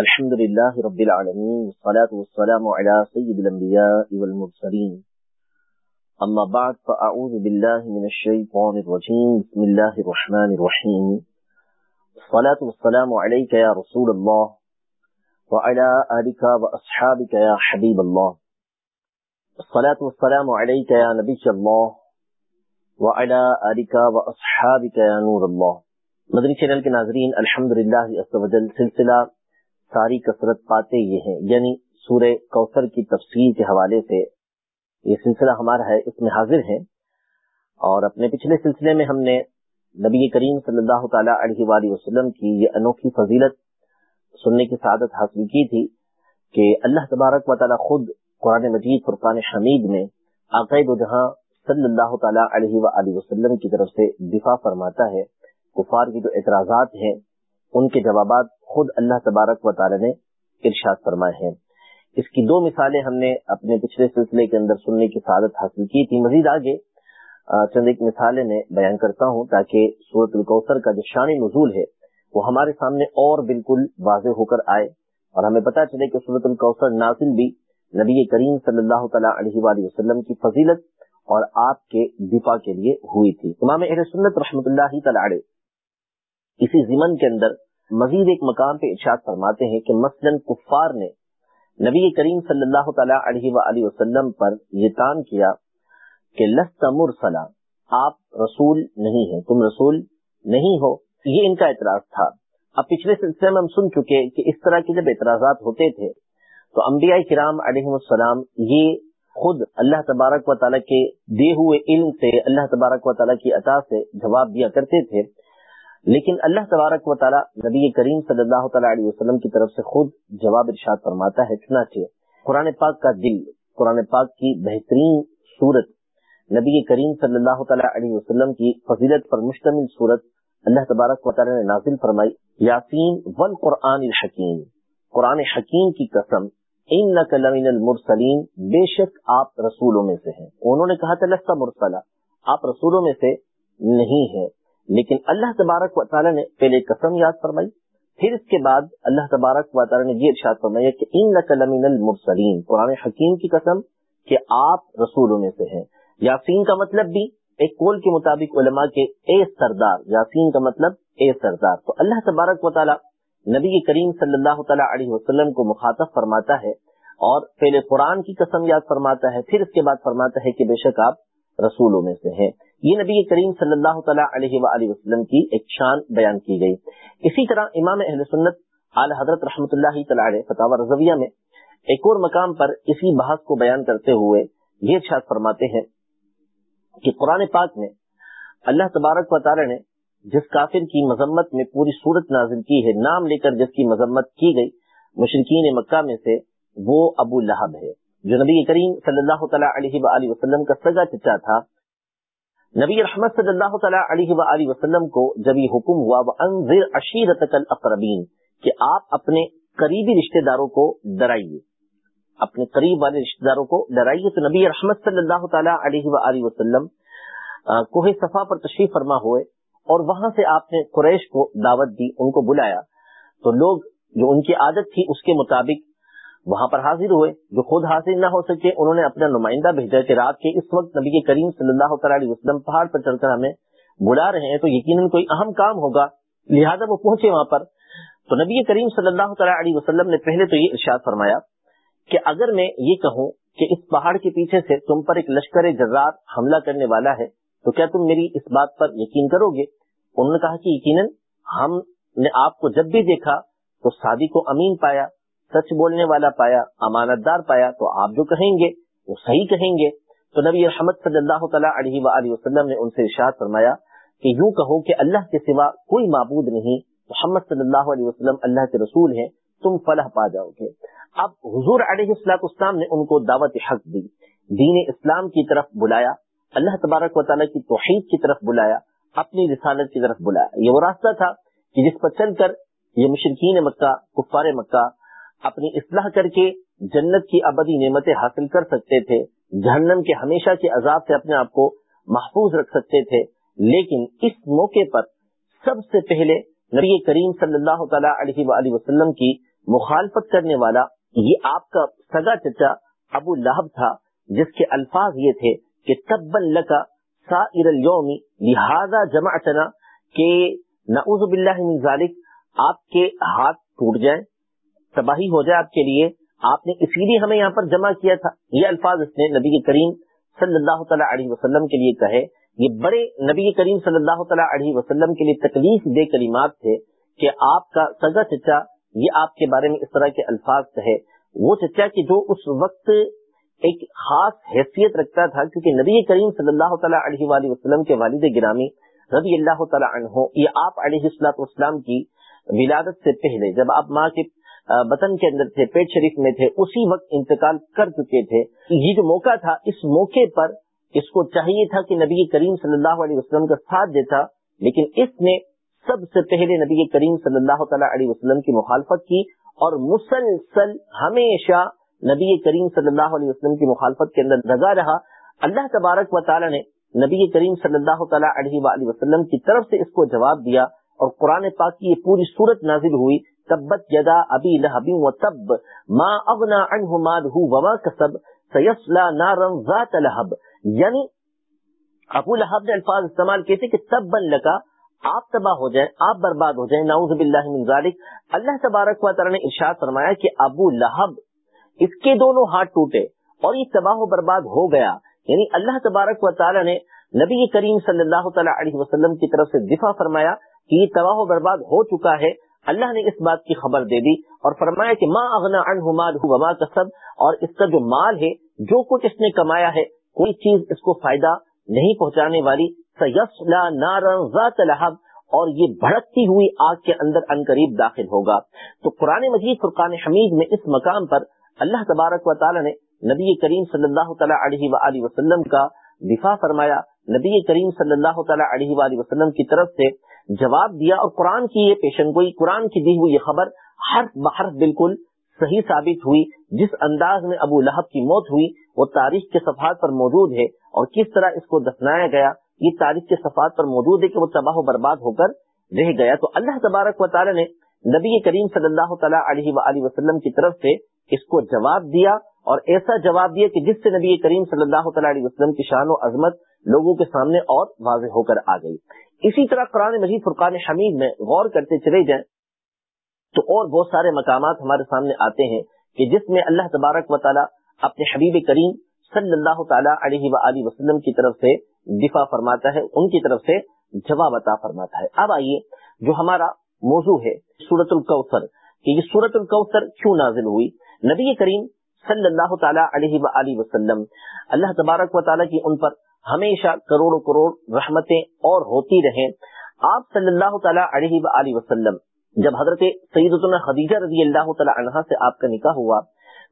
الحمد لله رب العالمين، والصلاة والسلام على سيد الأنبياء والمرسلين. أما بعد، فأعوذ بالله من الشيطان الرجيم. بسم الله الرحمن الرحيم. الصلاة والسلام عليك يا رسول الله، وعلى آلك وأصحابك يا حبيب الله. الصلاة والسلام عليك يا نبي الله، وعلى آلك وأصحابك يا نور الله. مدنی چینل کے ناظرین الحمدللہ عزوجل سلسلہ ساری کثرت پاتے یہ ہیں۔ یعنی سورہ کوثر کی تفصیل کے حوالے سے یہ سلسلہ ہمارا ہے، اس میں حاضر ہیں۔ اور اپنے پچھلے سلسلے میں ہم نے نبی کریم صلی اللہ تعالی علیہ وآلہ وسلم کی یہ انوکھی فضیلت سننے کی سعادت حاصل کی تھی کہ اللہ تبارک و تعالی خود قرآن مجید، فرقان حمید میں عقائد و جہاں صلی اللہ تعالی علیہ وآلہ وسلم کی طرف سے دفاع فرماتا ہے۔ کفار کی جو اعتراضات ہیں ان کے جوابات خود اللہ تبارک و تعالی نے ارشاد فرمائے ہیں۔ اس کی دو مثالیں ہم نے اپنے پچھلے سلسلے کے اندر سننے کی سعادت حاصل کی تھی۔ مزید آگے چند ایک مثالیں میں بیان کرتا ہوں تاکہ سورت الکوثر کا جو شان نزول ہے، وہ ہمارے سامنے اور بالکل واضح ہو کر آئے اور ہمیں پتا چلے کہ سورت الکوثر نازل بھی نبی کریم صلی اللہ تعالیٰ علیہ وآلہ وسلم کی فضیلت اور آپ کے دفاع کے لیے ہوئی تھی۔ امام اہل سنت رحمۃ اللہ تعالی اسی ضمن کے اندر مزید ایک مقام پہ ارشاد فرماتے ہیں کہ مثلا کفار نے نبی کریم صلی اللہ تعالی علیہ وآلہ وسلم پر یہ تان کیا کہ لست مرسلا آپ رسول نہیں ہیں، تم رسول نہیں ہو۔ یہ ان کا اعتراض تھا۔ اب پچھلے سلسلے میں ہم سن چکے کہ اس طرح کے جب اعتراضات ہوتے تھے، تو انبیاء کرام علیہ السلام یہ خود اللہ تبارک و تعالیٰ کے دے ہوئے علم سے، اللہ تبارک و تعالیٰ کی عطا سے جواب دیا کرتے تھے۔ لیکن اللہ تبارک و تعالیٰ نبی کریم صلی اللہ تعالیٰ علیہ وسلم کی طرف سے خود جواب ارشاد فرماتا ہے، چنانچہ قرآن پاک کا دل، قرآن پاک کی بہترین صورت نبی کریم صلی اللہ تعالیٰ علیہ وسلم کی فضیلت پر مشتمل صورت اللہ تبارک و تعالیٰ نے نازل فرمائی، یاسین ول قرآن الحکیم۔ قرآن حکیم کی قسم ان نقل المرسلین، بے شک آپ رسولوں میں سے ہیں۔ انہوں نے کہا تھا مرسلہ آپ رسولوں میں سے نہیں ہیں۔ لیکن اللہ تبارک و تعالیٰ نے پہلے قسم یاد فرمائی، پھر اس کے بعد اللہ تبارک و تعالیٰ نے یہ ارشاد فرمایا کہ ان نقل المرسلین قرآن حکیم کی قسم کہ آپ رسولوں میں سے ہیں۔ یاسین کا مطلب بھی ایک کول کے مطابق علماء کے اے سردار، یاسین کا مطلب اے سردار۔ تو اللہ تبارک و تعالیٰ نبی کریم صلی اللہ تعالیٰ علیہ وسلم کو مخاطب فرماتا ہے اور پہلے قرآن کی قسم یاد فرماتا ہے، پھر اس کے بعد فرماتا ہے کہ بے شک آپ رسولوں میں سے ہیں۔ یہ نبی کریم صلی اللہ تعالیٰ علیہ وآلہ وسلم کی ایک شان بیان کی گئی۔ اسی طرح امام اہل سنت اعلی حضرت رحمۃ اللہ تعالی فتح رضویہ میں ایک اور مقام پر اسی بحث کو بیان کرتے ہوئے یہ ارشاد فرماتے ہیں کہ قرآن پاک میں اللہ تبارک و تعالی نے جس کافر کی مذمت میں پوری صورت نازل کی ہے، نام لے کر جس کی مذمت کی گئی مشرقین مکہ میں سے وہ ابو لہب ہے۔ جو نبی کریم صلی اللہ تعالیٰ علیہ وآلہ وسلم کا سگا چچا تھا نبی رحمت صلی اللہ تعالیٰ علیہ وآلہ وسلم کو جب یہ حکم ہوا وہ انضر الاقربین کہ آپ اپنے قریبی رشتہ داروں کو ڈرائیے۔ اپنے قریب والے رشتہ داروں کو ڈرائیے۔ تو نبی رحمت صلی اللہ تعالیٰ علیہ وآلہ وسلم کوہ صفا پر تشریف فرما ہوئے اور وہاں سے آپ نے قریش کو دعوت دی، ان کو بلایا۔ تو لوگ، جو ان کی عادت تھی، اس کے مطابق وہاں پر حاضر ہوئے، جو خود حاضر نہ ہو سکے، انہوں نے اپنا نمائندہ بھیجا کہ رات کے اس وقت نبی کریم صلی اللہ تعالیٰ علیہ وسلم پہاڑ پر چڑھ کر ہمیں بلا رہے ہیں، تو یقیناً کوئی اہم کام ہوگا۔ لہذا وہ پہنچے وہاں پر۔ تو نبی کریم صلی اللہ تعالیٰ علیہ وسلم نے پہلے تو یہ ارشاد فرمایا کہ اگر میں یہ کہوں کہ اس پہاڑ کے پیچھے سے تم پر ایک لشکر جرات حملہ کرنے والا ہے، تو کیا تم میری اس بات پر یقین کرو گے؟ انہوں نے کہا کہ یقیناً ہم نے آپ کو جب بھی دیکھا تو سادی کو امین پایا۔ سچ بولنے والا پایا امانت دار پایا، تو آپ جو کہیں گے، وہ صحیح کہیں گے۔ تو نبی رحمت صلی اللہ تعالیٰ علیہ وآلہ وسلم نے ان سے ارشاد فرمایا کہ یوں کہو کہ اللہ کے سوا کوئی معبود نہیں، محمد صلی اللہ علیہ وسلم اللہ کے رسول ہیں، تم فلاح پا جاؤ گے۔ اب حضور علیہ السلاط اسلام نے ان کو دعوت حق دی، دین اسلام کی طرف بلایا، اللہ تبارک و تعالیٰ کی توحید کی طرف بلایا، اپنی رسالت کی طرف بلایا۔ یہ وہ راستہ تھا کہ جس پر چل کر یہ مشرقین مکہ، کفار مکہ اپنی اصلاح کر کے جنت کی ابدی نعمتیں حاصل کر سکتے تھے، جہنم کے ہمیشہ کے عذاب سے اپنے آپ کو محفوظ رکھ سکتے تھے۔ لیکن اس موقع پر سب سے پہلے نبی کریم صلی اللہ تعالیٰ علیہ وآلہ وسلم کی مخالفت کرنے والا یہ آپ کا سگا چچا ابو لہب تھا، جس کے الفاظ یہ تھے کہ تب لکا سائر اليوم لہذا جمعتنا کہ نعوذ باللہ من ذالک آپ کے ہاتھ ٹوٹ جائیں۔ تباہی ہو جائے آپ کے لیے، آپ نے اسی لیے ہمیں یہاں پر جمع کیا تھا۔ یہ الفاظ اس نے نبی کریم صلی اللہ تعالیٰ علیہ وسلم کے لیے کہے۔ یہ بڑے نبی کریم صلی اللہ تعالیٰ علیہ وسلم کے لیے تکلیف دے کلمات تھے کہ آپ کا سگا چچا، یہ آپ کے بارے میں اس طرح کے الفاظ کہے۔ وہ چچا کہ جو اس وقت ایک خاص حیثیت رکھتا تھا، کیونکہ نبی کریم صلی اللہ تعالیٰ علیہ وآلہ وسلم کے والد گرامی رضی اللہ تعالیٰ عنہ، یہ آپ علیہ السلاط اسلام کی ولادت سے پہلے، جب آپ ماں کے بطن کے اندر تھے، پیٹ شریف میں تھے، اسی وقت انتقال کر چکے تھے۔ یہ جو موقع تھا، اس موقع پر اس کو چاہیے تھا کہ نبی کریم صلی اللہ علیہ وسلم کا ساتھ دیتا، لیکن اس نے سب سے پہلے نبی کریم صلی اللہ تعالیٰ علیہ وسلم کی مخالفت کی اور مسلسل ہمیشہ نبی کریم صلی اللہ علیہ وسلم کی مخالفت کے اندر لگا رہا۔ اللہ تبارک و تعالیٰ نے نبی کریم صلی اللہ تعالیٰ علیہ وآلہ وسلم کی طرف سے اس کو جواب دیا اور قرآن پاک کی یہ پوری صورت نازل ہوئی۔ تبت یدا ابی لہب و تب. ما اغنا عنہ مالہ وما کسب سیسلا نارن ذات لہب. یعنی ابو لہب نے الفاظ استعمال کیے تھے کہ تب بن لگا، آپ تباہ ہو جائیں، آپ برباد ہو جائیں، نعوذ باللہ من ذالک. اللہ تبارک و تعالی نے ارشاد فرمایا کہ ابو لہب، اس کے دونوں ہاتھ ٹوٹے اور یہ تباہ و برباد ہو گیا. یعنی اللہ تبارک و تعالی نے نبی کریم صلی اللہ تعالی علیہ وسلم کی طرف سے دفاع فرمایا کہ یہ تباہ و برباد ہو چکا ہے اللہ نے اس بات کی خبر دے دی اور فرمایا کہ ماں اغنا مال وما کسب اور اس کا جو مال ہے، جو کچھ اس نے کمایا ہے، کوئی چیز اس کو فائدہ نہیں پہنچانے والی۔ ذات لہب اور یہ بھڑکتی ہوئی آگ کے اندر ان قریب داخل ہوگا۔ تو قرآن مجید فرقان حمید میں اس مقام پر اللہ تبارک و تعالی نے نبی کریم صلی اللہ تعالیٰ علیہ وآلہ وسلم کا دفاع فرمایا۔ نبی کریم صلی اللہ تعالیٰ علیہ وآلہ وسلم کی طرف سے جواب دیا اور قرآن کی یہ پیشن گوئی، قرآن کی دی ہوئی یہ خبر ہر بحر بالکل صحیح ثابت ہوئی۔ جس انداز میں ابو لہب کی موت ہوئی، وہ تاریخ کے صفحات پر موجود ہے اور کس طرح اس کو دفنایا گیا، یہ تاریخ کے صفحات پر موجود ہے کہ وہ تباہ و برباد ہو کر رہ گیا۔ تو اللہ تبارک و تعالی نے نبی کریم صلی اللہ تعالیٰ علیہ وآلہ وسلم کی طرف سے اس کو جواب دیا اور ایسا جواب دیا کہ جس سے نبی کریم صلی اللہ تعالیٰ علیہ وسلم کی شان و عظمت لوگوں کے سامنے اور واضح ہو کر آ گئی۔ اسی طرح قرآن مجید فرقان حمید میں غور کرتے چلے جائیں تو اور بہت سارے مقامات ہمارے سامنے آتے ہیں کہ جس میں اللہ تبارک و تعالیٰ اپنے حبیب کریم صلی اللہ تعالیٰ علیہ و وسلم کی طرف سے دفاع فرماتا ہے، ان کی طرف سے جواب عطا فرماتا ہے۔ اب آئیے جو ہمارا موضوع ہے سورت الکوثر، کہ یہ سورت الکوثر کیوں نازل ہوئی؟ نبی کریم صلی اللہ تعالیٰ علیہ و وسلم، اللہ تبارک و تعالیٰ کی ان پر ہمیشہ کروڑوں کروڑ رحمتیں اور ہوتی رہیں۔ آپ صلی اللہ تعالیٰ علیہ وآلہ وسلم، جب حضرت سیدتنا خدیجہ رضی اللہ تعالیٰ عنہ سے آپ کا نکاح ہوا،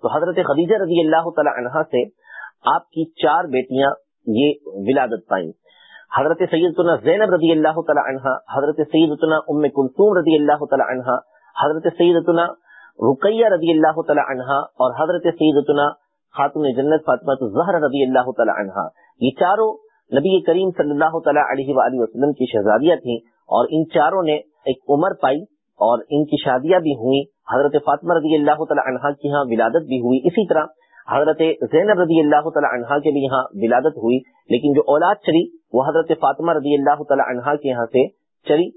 تو حضرت خدیجہ رضی اللہ تعالیٰ عنہ سے آپ کی چار بیٹیاں یہ ولادت پائیں۔ حضرت سیدتنا زینب رضی اللہ تعالیٰ عنہ حضرت سیدتنا ام کلثوم رضی اللہ تعالیٰ عنہ حضرت سیدتنا رقیہ رضی اللہ تعالیٰ عنہ اور حضرت سیدتنا خاتون جنت فاطمہ زہر رضی اللہ تعالیٰ عنہ یہ چاروں نبی کریم صلی اللہ تعالیٰ علیہ وآلہ وسلم کی شہزادیاں تھیں اور ان چاروں نے ایک عمر پائی اور ان کی شادیاں بھی ہوئی حضرت فاطمہ رضی اللہ تعالیٰ عنہ کی یہاں ولادت بھی ہوئی۔ اسی طرح حضرت زینب رضی اللہ تعالیٰ عنہ کے بھی یہاں ولادت ہوئی۔ لیکن جو اولاد چلی، وہ حضرت فاطمہ رضی اللہ تعالیٰ عنہ کے یہاں سے چلی۔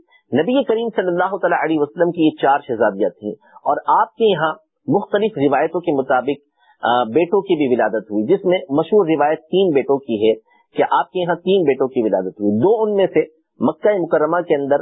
نبی کریم صلی اللہ تعالیٰ علیہ وسلم کی یہ چار شہزادیاں تھیں۔ اور آپ کے یہاں مختلف روایتوں کے مطابق بیٹوں کی بھی ولادت ہوئی، جس میں مشہور روایت تین بیٹوں کی ہے کہ آپ کے یہاں تین بیٹوں کی ولادت ہوئی۔ دو ان میں سے مکہ مکرمہ کے اندر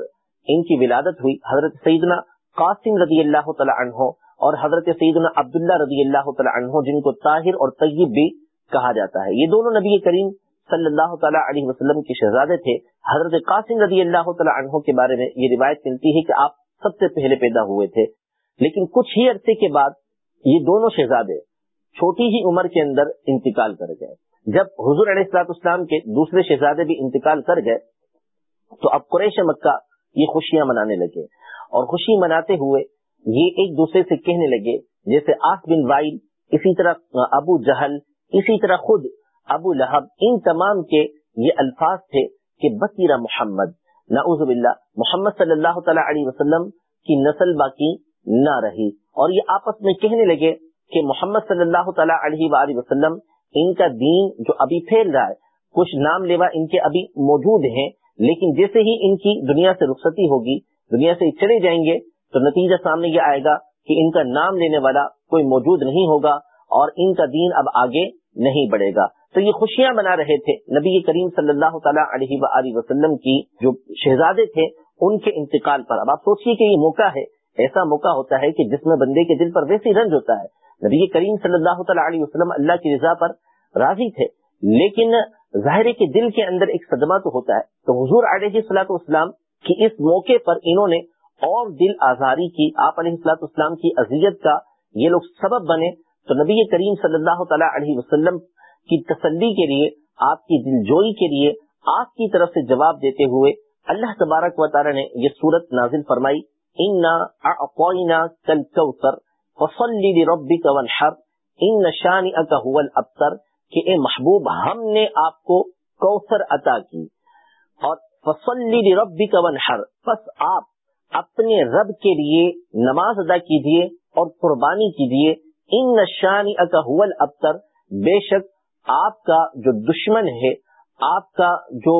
ان کی ولادت ہوئی، حضرت سیدنا قاسم رضی اللہ تعالیٰ عنہ اور حضرت سیدنا عبداللہ رضی اللہ تعالیٰ عنہ، جن کو طاہر اور طیب بھی کہا جاتا ہے۔ یہ دونوں نبی کریم صلی اللہ تعالیٰ علیہ وسلم کے شہزادے تھے۔ حضرت قاسم رضی اللہ تعالیٰ عنہ کے بارے میں یہ روایت ملتی ہے کہ آپ سب سے پہلے پیدا ہوئے تھے۔ لیکن کچھ ہی عرصے کے بعد یہ دونوں شہزادے چھوٹی ہی عمر کے اندر انتقال کر گئے۔ جب حضور علیہ السلاط اسلام کے دوسرے شہزادے بھی انتقال کر گئے، تو اب قریش مکہ یہ خوشیاں منانے لگے۔ اور خوشی مناتے ہوئے یہ ایک دوسرے سے کہنے لگے، جیسے آس بن وائل، اسی طرح ابو جہل، اسی طرح خود ابو لہب، ان تمام کے یہ الفاظ تھے کہ بکیرہ محمد۔ نعوذ باللہ، محمد صلی اللہ تعالی علیہ وسلم کی نسل باقی نہ رہی۔ اور یہ آپس میں کہنے لگے کہ محمد صلی اللہ تعالیٰ علیہ وآلہ وسلم ان کا دین جو ابھی پھیل رہا ہے، کچھ نام لیوا ان کے ابھی موجود ہیں، لیکن جیسے ہی ان کی دنیا سے رخصتی ہوگی، دنیا سے چلے جائیں گے، تو نتیجہ سامنے یہ آئے گا کہ ان کا نام لینے والا کوئی موجود نہیں ہوگا اور ان کا دین اب آگے نہیں بڑھے گا۔ تو یہ خوشیاں منا رہے تھے نبی کریم صلی اللہ تعالیٰ علیہ وآلہ وسلم کی جو شہزادے تھے، ان کے انتقال پر۔ اب آپ سوچیے کہ یہ موقع ہے، ایسا موقع ہوتا ہے کہ جس میں بندے کے دل پر ویسی رنج ہوتا ہے۔ نبی کریم صلی اللہ تعالیٰ علیہ وسلم اللہ کی رضا پر راضی تھے، لیکن ظاہر کے دل کے اندر ایک صدمہ تو ہوتا ہے۔ تو حضور علیہ صلاح اسلام کی اس موقع پر انہوں نے اور دل آزاری کی، آپ علیہ السلاط اسلام کی اذیت کا یہ لوگ سبب بنے۔ تو نبی کریم صلی اللہ تعالیٰ علیہ وسلم کی تسلی کے لیے، آپ کی دل جوئی کے لیے آپ کی طرف سے جواب دیتے ہوئے اللہ تبارک و تعالیٰ نے یہ صورت نازل فرمائی کل ان شان ابتر کہ اے محبوب، ہم نے آپ کو کوثر عطا کی۔ اور فصلی ربی کا ونحر بس آپ اپنے رب کے لیے نماز ادا کیجیے اور قربانی کیجیے ان نشانی اکہول ابتر بے شک آپ کا جو دشمن ہے، آپ کا جو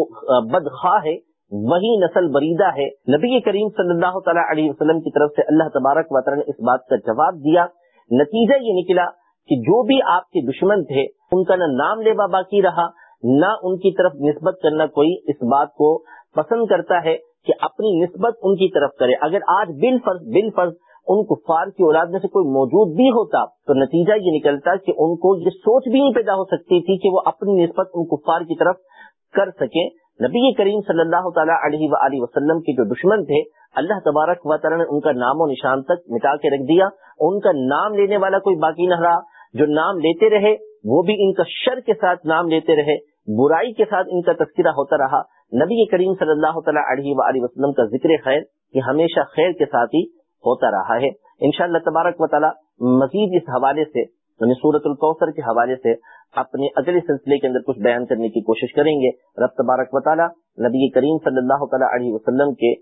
بدخواہ ہے وہی نسل بریدہ ہے۔ نبی کریم صلی اللہ تعالیٰ علیہ وسلم کی طرف سے اللہ تبارک و تعالیٰ نے اس بات کا جواب دیا۔ نتیجہ یہ نکلا کہ جو بھی آپ کے دشمن تھے، ان کا نہ نام لیوا باقی رہا، نہ ان کی طرف نسبت کرنا کوئی اس بات کو پسند کرتا ہے کہ اپنی نسبت ان کی طرف کرے۔ اگر آج بل فرض بل فرض ان کفار کی اولاد میں سے کوئی موجود بھی ہوتا، تو نتیجہ یہ نکلتا کہ ان کو یہ سوچ بھی نہیں پیدا ہو سکتی تھی کہ وہ اپنی نسبت ان کفار کی طرف کر سکے نبی کریم صلی اللہ تعالیٰ علیہ وآلہ وسلم کے جو دشمن تھے، اللہ تبارک و تعالیٰ نے ان کا نام و نشان تک مٹا کے رکھ دیا۔ ان کا نام لینے والا کوئی باقی نہ رہا۔ جو نام لیتے رہے، وہ بھی ان کا شر کے ساتھ نام لیتے رہے۔ برائی کے ساتھ ان کا تذکرہ ہوتا رہا۔ نبی کریم صلی اللہ تعالیٰ علیہ وآلہ وسلم کا ذکر خیر یہ ہمیشہ خیر کے ساتھ ہی ہوتا رہا ہے۔ انشاءاللہ تبارک و تعالیٰ مزید اس حوالے سے یعنی صورت القوثر کے حوالے سے اپنے اگلے سلسلے کے اندر کچھ بیان کرنے کی کوشش کریں گے۔ رب تبارک و تعالیٰ نبی کریم صلی اللہ تعالیٰ علیہ وسلم کے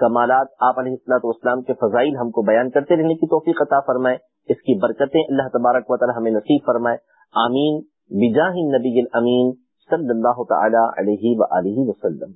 کمالات، آپ علیہ السلاط والسلام کے فضائل ہم کو بیان کرتے رہنے کی توفیق عطا فرمائے۔ اس کی برکتیں اللہ تبارک و تعالی ہمیں نصیب فرمائے۔ آمین۔ بجاہ النبی الامین صلی اللہ تعالی علیہ وآلہ وسلم۔